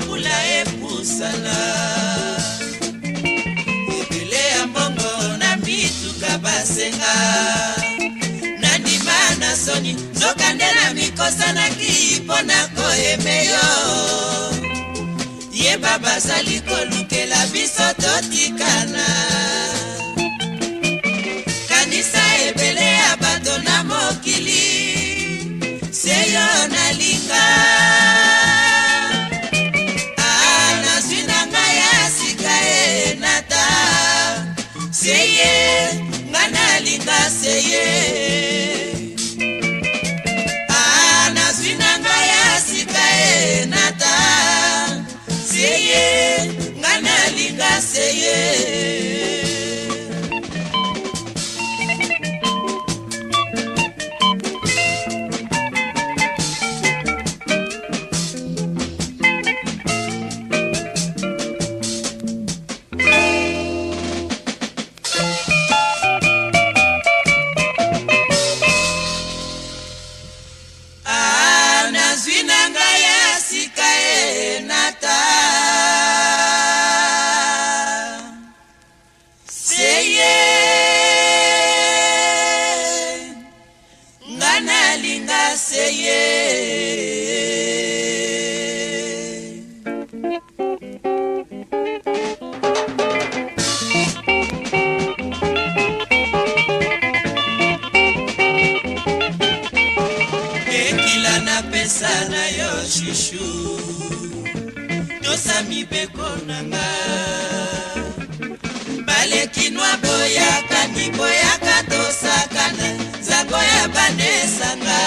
mabula epusana ebele ya mbongo na mituka basenga nandima na soni nzoka nde na mikosanaki mpo na koyeme yo yeba bazali kolukela bi nga nalinga se ye ah, nazwi na ngai ya sika ye nata se ye nga nalinga se ye kinwa boyaka niboyaka tosakana nzango ya banesanga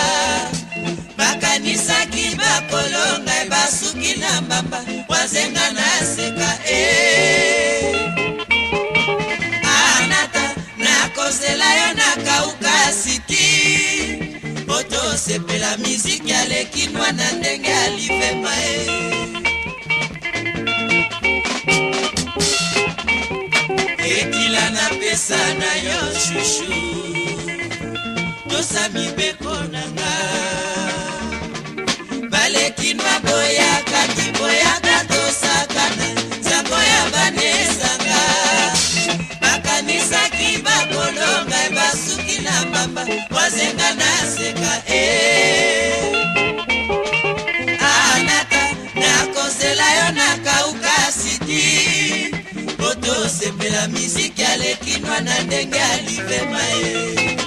bakanisaki bakolonga basuki na mbamba wazenga na seka e anata nakosela yo nakauka siki otosepela miziki ya lekinwa na ndenge ya lifema e kopesa na yo shushu tosa mibeko na nga balekinwa boyaka kiboyaka tosakana nzambo ya banesanga bakanisaki bakolonga ebasuki na pamba wazenga na seka e eh. kosepela misiki alekinwa na ndenge alivema ye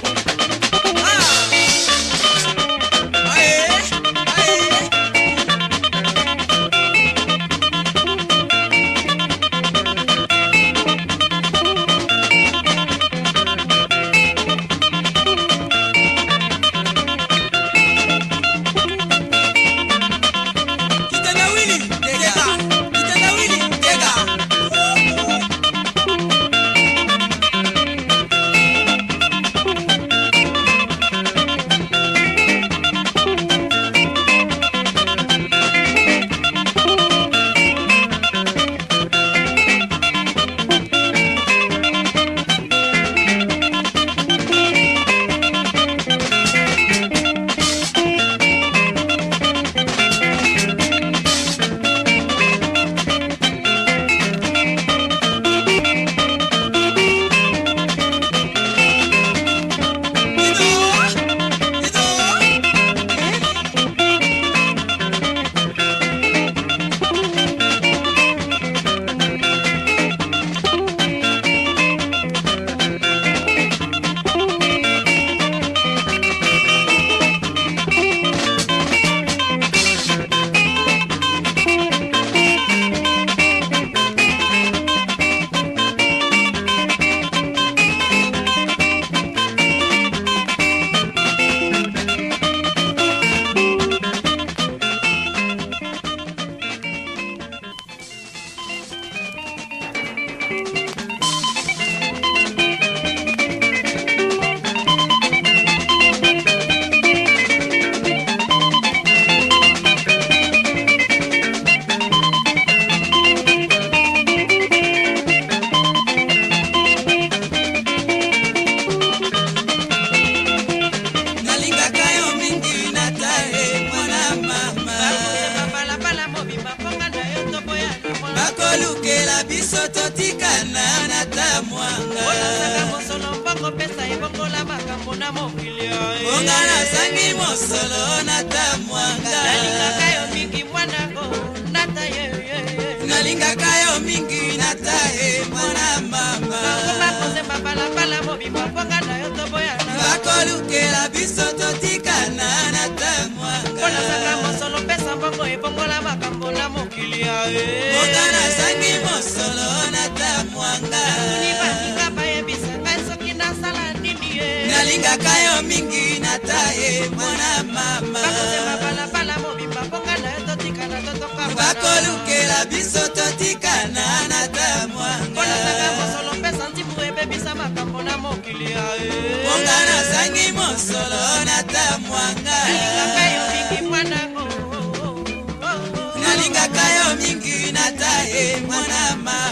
nakopesa ebongola makambo na mokili onga nasangi mosolo natamwanga nalingaka yo mingi mwanango nata yeye nalingaka yo mingi nata ye mwana mama bakomakozema balabala mobimba mponga na yo toboyana bakolukela biso totikana natamwanga mpo nazanga mosolo pesa mbongo ebongola makambo na mokili yaye nalingaka yo mingi na taye mwana mama bakolukela biso totikana na tamwangaponga nasangi mosolo na tamwanga nalingaka yo mingi na oh, oh, oh, taye mwana mama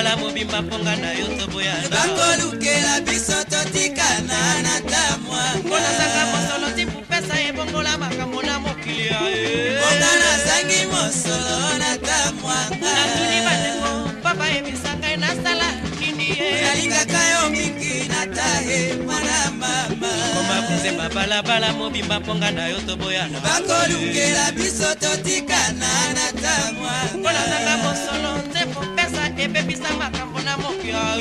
tokala mobimba mponga na yo toboyabakolukela biso totikana na tamwa mponazanga mosolo tipupesa ebongola makambo na mokili ya mponga nazangi mosolo na tamwa natuni bandengo papa yebisa ngai nasala kini ye nalingaka yo mingi nataye mwana mama nzemba balabala mobimba mponga na yo toboyana bakolungela biso totikana na tamwa mponazanga mosolo te epepisa makambo na mokili